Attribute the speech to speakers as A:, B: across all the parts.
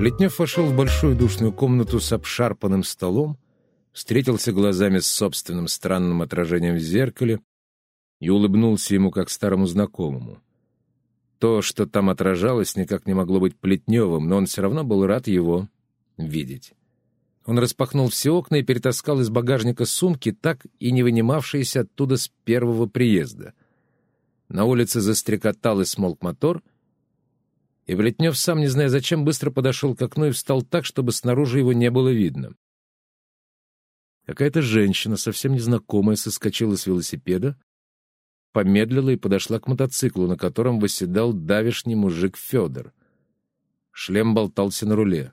A: Плетнев вошел в большую душную комнату с обшарпанным столом, встретился глазами с собственным странным отражением в зеркале и улыбнулся ему как старому знакомому. То, что там отражалось, никак не могло быть Плетневым, но он все равно был рад его видеть. Он распахнул все окна и перетаскал из багажника сумки, так и не вынимавшиеся оттуда с первого приезда. На улице застрекотал и смолк мотор, и Плетнев, сам не зная зачем, быстро подошел к окну и встал так, чтобы снаружи его не было видно. Какая-то женщина, совсем незнакомая, соскочила с велосипеда, помедлила и подошла к мотоциклу, на котором восседал давишний мужик Федор. Шлем болтался на руле.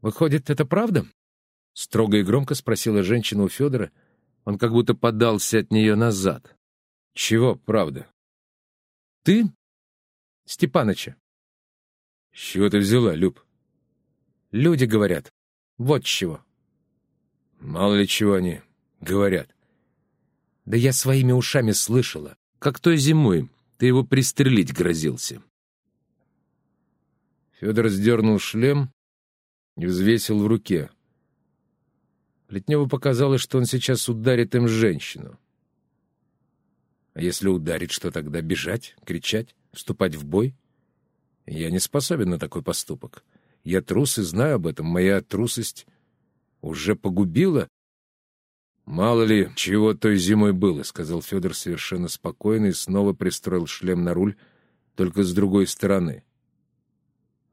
A: «Выходит, это правда?» — строго и громко спросила женщина у Федора. Он как будто подался от нее назад. «Чего правда?» «Ты Степаныча. — С чего ты взяла, Люб? — Люди говорят. Вот с чего. — Мало ли чего они говорят. — Да я своими ушами слышала, как той зимой ты его пристрелить грозился. Федор сдернул шлем и взвесил в руке. Плетневу показалось, что он сейчас ударит им женщину. А если ударит, что тогда? Бежать? Кричать? Вступать в бой? Я не способен на такой поступок. Я трус и знаю об этом. Моя трусость уже погубила. «Мало ли, чего той зимой было», — сказал Федор совершенно спокойно и снова пристроил шлем на руль, только с другой стороны.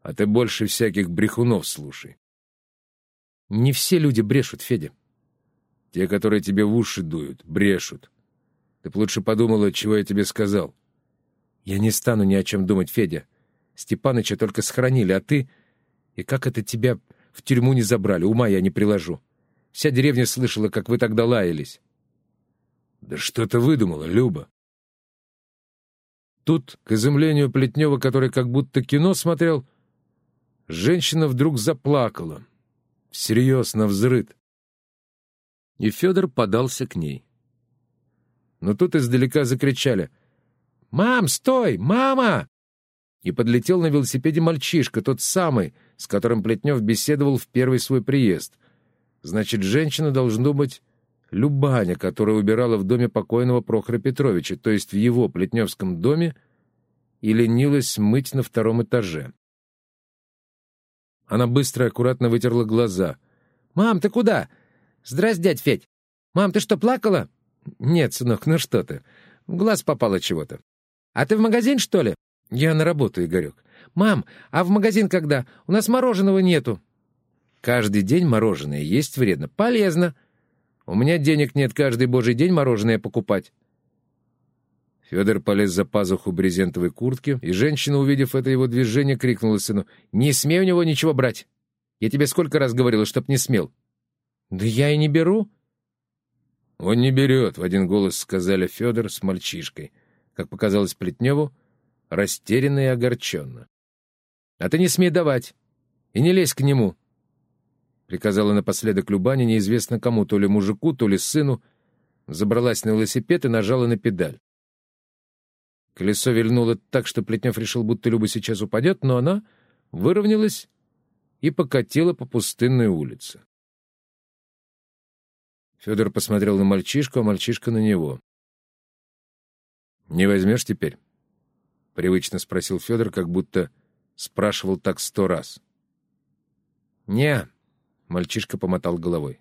A: «А ты больше всяких брехунов слушай». «Не все люди брешут, Федя». «Те, которые тебе в уши дуют, брешут. Ты б лучше подумала, чего я тебе сказал». «Я не стану ни о чем думать, Федя. Степаныча только схоронили, а ты... И как это тебя в тюрьму не забрали? Ума я не приложу. Вся деревня слышала, как вы тогда лаялись». «Да что ты выдумала, Люба?» Тут, к изумлению Плетнева, который как будто кино смотрел, женщина вдруг заплакала. Всерьез, навзрыд. И Федор подался к ней. Но тут издалека закричали. «Мам, стой! Мама!» И подлетел на велосипеде мальчишка, тот самый, с которым Плетнев беседовал в первый свой приезд. Значит, женщина должна быть Любаня, которая убирала в доме покойного Прохора Петровича, то есть в его плетневском доме, и ленилась мыть на втором этаже. Она быстро и аккуратно вытерла глаза. «Мам, ты куда?» «Здрасте, дядь Федь!» «Мам, ты что, плакала?» «Нет, сынок, ну что ты. В глаз попало чего-то. «А ты в магазин, что ли?» «Я на работу, Игорек». «Мам, а в магазин когда? У нас мороженого нету». «Каждый день мороженое есть вредно. Полезно. У меня денег нет каждый божий день мороженое покупать». Федор полез за пазуху брезентовой куртки, и женщина, увидев это его движение, крикнула сыну, «Не смей у него ничего брать! Я тебе сколько раз говорила, чтоб не смел!» «Да я и не беру!» «Он не берет», — в один голос сказали Федор с мальчишкой как показалось Плетневу, растерянно и огорченно. — А ты не смей давать и не лезь к нему, — приказала напоследок Любаня неизвестно кому, то ли мужику, то ли сыну, забралась на велосипед и нажала на педаль. Колесо вильнуло так, что Плетнев решил, будто Люба сейчас упадет, но она выровнялась и покатила по пустынной улице. Федор посмотрел на мальчишку, а мальчишка на него. «Не возьмешь теперь?» — привычно спросил Федор, как будто спрашивал так сто раз. «Не», — мальчишка помотал головой.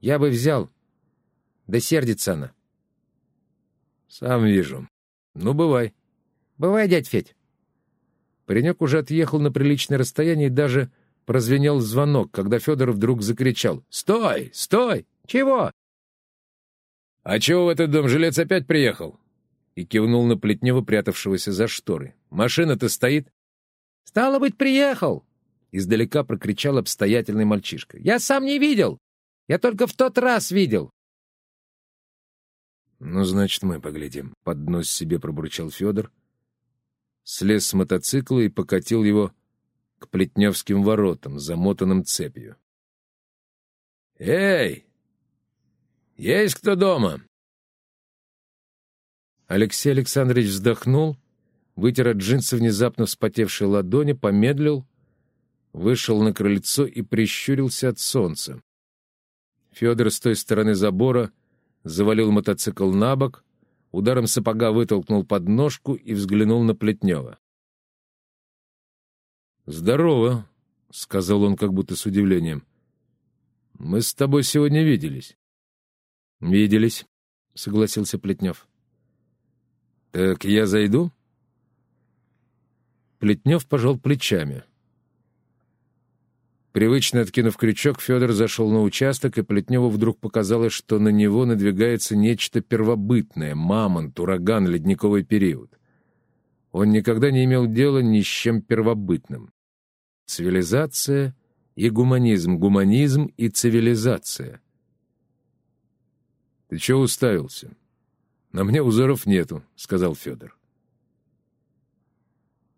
A: «Я бы взял. Да сердится она». «Сам вижу. Ну, бывай». «Бывай, дядь Федь». Паренек уже отъехал на приличное расстояние и даже прозвенел звонок, когда Федор вдруг закричал. «Стой! Стой! Чего?» «А чего в этот дом жилец опять приехал? И кивнул на Плетнева, прятавшегося за шторой. «Машина-то стоит?» «Стало быть, приехал!» Издалека прокричал обстоятельный мальчишка. «Я сам не видел! Я только в тот раз видел!» «Ну, значит, мы поглядим», — под нос себе пробурчал Федор. Слез с мотоцикла и покатил его к Плетневским воротам, замотанным цепью. «Эй! Есть кто дома?» Алексей Александрович вздохнул, вытер от джинсы внезапно вспотевшие ладони, помедлил, вышел на крыльцо и прищурился от солнца. Федор с той стороны забора завалил мотоцикл на бок, ударом сапога вытолкнул подножку и взглянул на Плетнева. «Здорово», — сказал он как будто с удивлением. «Мы с тобой сегодня виделись». «Виделись», — согласился Плетнев. «Так я зайду?» Плетнев пожал плечами. Привычно откинув крючок, Федор зашел на участок, и Плетневу вдруг показалось, что на него надвигается нечто первобытное — мамонт, ураган, ледниковый период. Он никогда не имел дела ни с чем первобытным. Цивилизация и гуманизм, гуманизм и цивилизация. «Ты чего уставился?» «На мне узоров нету», — сказал Федор.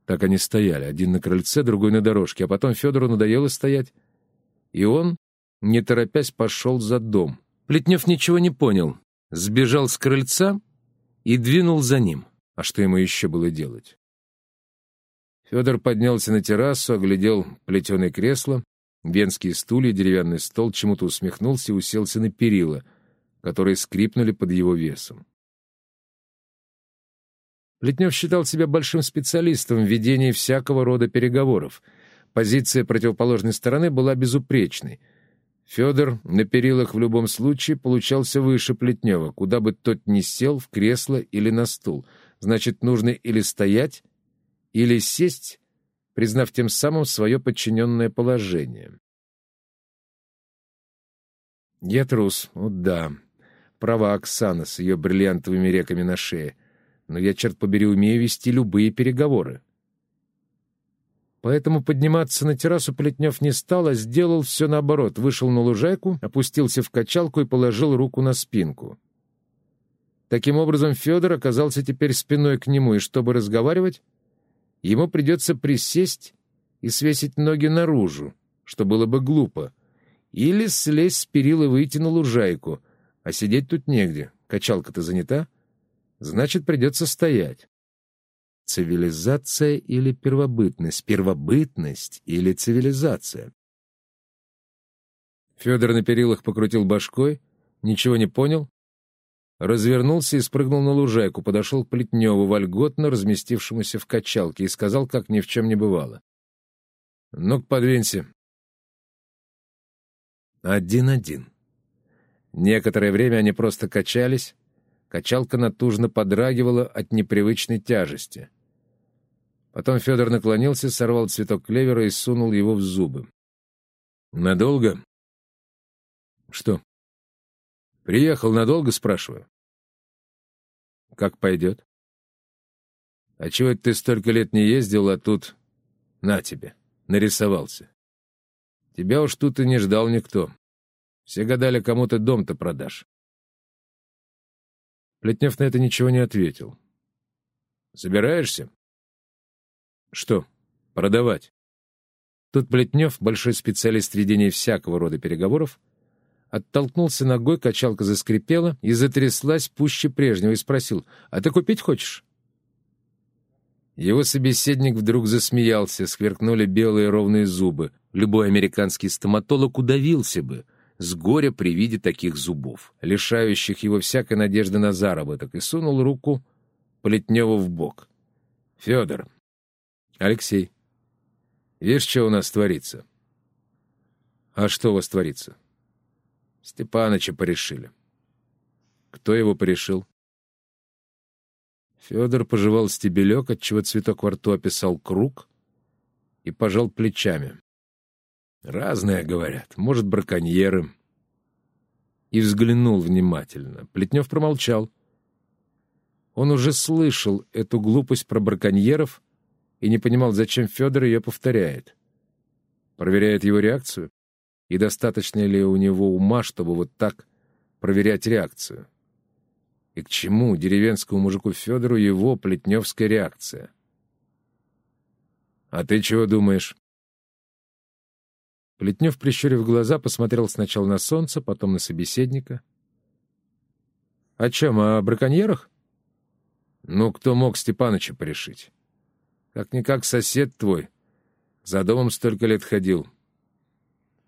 A: Так они стояли, один на крыльце, другой на дорожке, а потом Федору надоело стоять, и он, не торопясь, пошел за дом. Плетнев ничего не понял, сбежал с крыльца и двинул за ним. А что ему еще было делать? Федор поднялся на террасу, оглядел плетеное кресло, венские стулья, деревянный стол, чему-то усмехнулся и уселся на перила, которые скрипнули под его весом. Плетнев считал себя большим специалистом в ведении всякого рода переговоров. Позиция противоположной стороны была безупречной. Федор на перилах в любом случае получался выше Плетнева, куда бы тот ни сел, в кресло или на стул. Значит, нужно или стоять, или сесть, признав тем самым свое подчиненное положение. Я трус, о да. Права Оксана с ее бриллиантовыми реками на шее но я, черт побери, умею вести любые переговоры. Поэтому подниматься на террасу Плетнев не стал, а сделал все наоборот. Вышел на лужайку, опустился в качалку и положил руку на спинку. Таким образом, Федор оказался теперь спиной к нему, и чтобы разговаривать, ему придется присесть и свесить ноги наружу, что было бы глупо, или слезть с перил и выйти на лужайку, а сидеть тут негде. Качалка-то занята. Значит, придется стоять. Цивилизация или первобытность? Первобытность или цивилизация? Федор на перилах покрутил башкой, ничего не понял, развернулся и спрыгнул на лужайку, подошел к Плетневу, вольготно разместившемуся в качалке, и сказал, как ни в чем не бывало. — Ну-ка, подвинься. Один-один. Некоторое время они просто качались, Качалка натужно подрагивала от непривычной тяжести. Потом Федор наклонился, сорвал цветок клевера и сунул его в зубы. «Надолго?» «Что?» «Приехал надолго?» — спрашиваю. «Как пойдет?» «А чего ты столько лет не ездил, а тут... На тебе, нарисовался. Тебя уж тут и не ждал никто. Все гадали, кому ты дом-то продашь. Плетнев на это ничего не ответил. «Собираешься?» «Что, продавать?» Тут Плетнев, большой специалист ведения всякого рода переговоров, оттолкнулся ногой, качалка заскрипела и затряслась пуще прежнего и спросил, «А ты купить хочешь?» Его собеседник вдруг засмеялся, сверкнули белые ровные зубы. Любой американский стоматолог удавился бы — с горя при виде таких зубов, лишающих его всякой надежды на заработок, и сунул руку Плетневу в бок. — Федор. — Алексей. — Видишь, что у нас творится? — А что у вас творится? — Степаныча порешили. — Кто его порешил? Федор пожевал стебелек, отчего цветок во рту описал круг и пожал плечами. Разное, говорят. Может, браконьеры. И взглянул внимательно. Плетнев промолчал. Он уже слышал эту глупость про браконьеров и не понимал, зачем Федор ее повторяет. Проверяет его реакцию? И достаточно ли у него ума, чтобы вот так проверять реакцию? И к чему деревенскому мужику Федору его плетневская реакция? «А ты чего думаешь?» Плетнев, прищурив глаза, посмотрел сначала на солнце, потом на собеседника. — О чем? О браконьерах? — Ну, кто мог Степаныча порешить? Как-никак сосед твой. За домом столько лет ходил.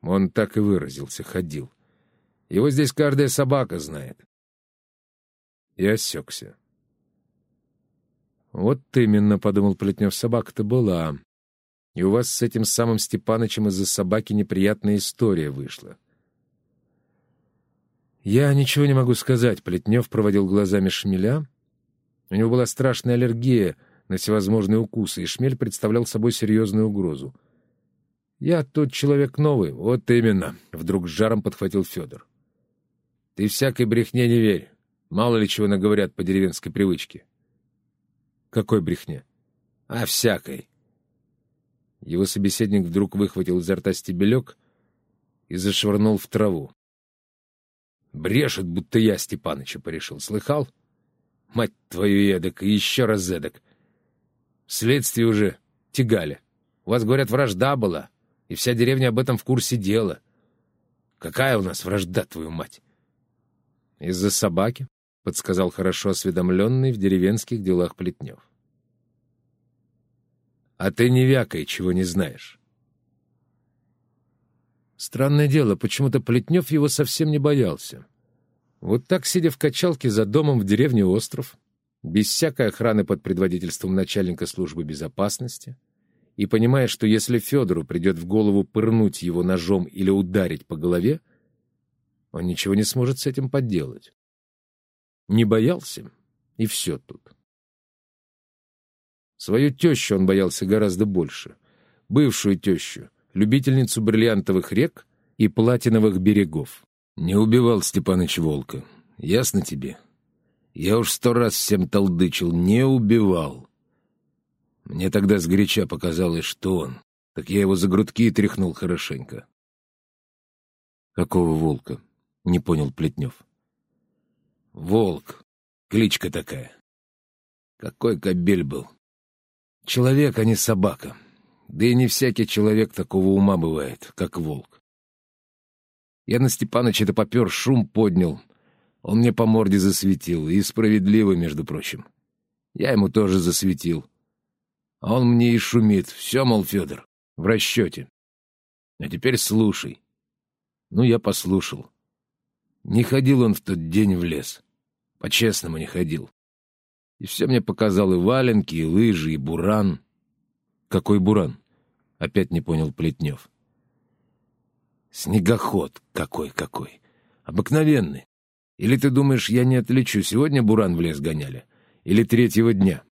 A: Он так и выразился, ходил. Его здесь каждая собака знает. И осекся. «Вот именно», — подумал Плетнев, — «собака-то была. И у вас с этим самым Степанычем из-за собаки неприятная история вышла». «Я ничего не могу сказать», — Плетнев проводил глазами шмеля. У него была страшная аллергия на всевозможные укусы, и шмель представлял собой серьезную угрозу. «Я тот человек новый». «Вот именно», — вдруг с жаром подхватил Федор. «Ты всякой брехне не верь. Мало ли чего наговорят по деревенской привычке». «Какой брехне?» «А всякой». Его собеседник вдруг выхватил изо рта стебелек и зашвырнул в траву. «Брешет, будто я Степаныча порешил. Слыхал? Мать твою эдак и еще раз эдак. Следствие уже тягали. У вас, говорят, вражда была, и вся деревня об этом в курсе дела. Какая у нас вражда, твою мать?» «Из-за собаки?» — подсказал хорошо осведомленный в деревенских делах Плетнев. «А ты не вякай, чего не знаешь». Странное дело, почему-то Плетнев его совсем не боялся. Вот так, сидя в качалке за домом в деревне Остров, без всякой охраны под предводительством начальника службы безопасности, и понимая, что если Федору придет в голову пырнуть его ножом или ударить по голове, он ничего не сможет с этим поделать. Не боялся, и все тут. Свою тещу он боялся гораздо больше. Бывшую тещу, любительницу бриллиантовых рек и платиновых берегов. Не убивал Степаныч Волка. Ясно тебе? Я уж сто раз всем толдычил. Не убивал. Мне тогда сгоряча показалось, что он. Так я его за грудки и тряхнул хорошенько. «Какого волка?» — не понял Плетнев. Волк. Кличка такая. Какой кобель был. Человек, а не собака. Да и не всякий человек такого ума бывает, как волк. Я на Степаныча-то попер, шум поднял. Он мне по морде засветил, и справедливо, между прочим. Я ему тоже засветил. А он мне и шумит. Все, мол, Федор, в расчете. А теперь слушай. Ну, я послушал. Не ходил он в тот день в лес. По-честному не ходил. И все мне показал и валенки, и лыжи, и буран. Какой буран? Опять не понял Плетнев. Снегоход какой-какой. Обыкновенный. Или ты думаешь, я не отличу, сегодня буран в лес гоняли? Или третьего дня?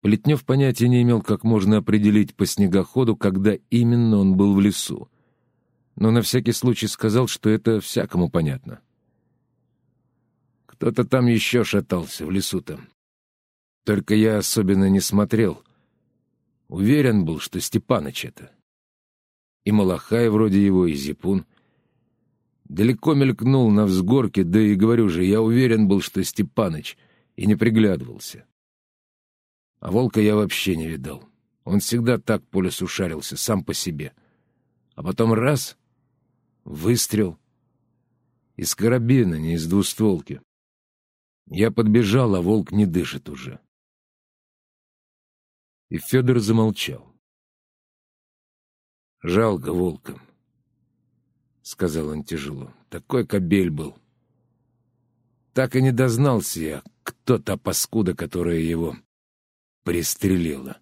A: Плетнев понятия не имел, как можно определить по снегоходу, когда именно он был в лесу. Но на всякий случай сказал, что это всякому понятно. — кто-то там еще шатался, в лесу-то. Только я особенно не смотрел. Уверен был, что Степаныч это. И Малахай вроде его, и Зипун. Далеко мелькнул на взгорке, да и говорю же, я уверен был, что Степаныч, и не приглядывался. А волка я вообще не видал. Он всегда так по лесу шарился, сам по себе. А потом раз — выстрел. Из карабина, не из двустволки. Я подбежал, а волк не дышит уже. И Федор замолчал. «Жалко волка», — сказал он тяжело. «Такой кобель был. Так и не дознался я, кто та паскуда, которая его пристрелила».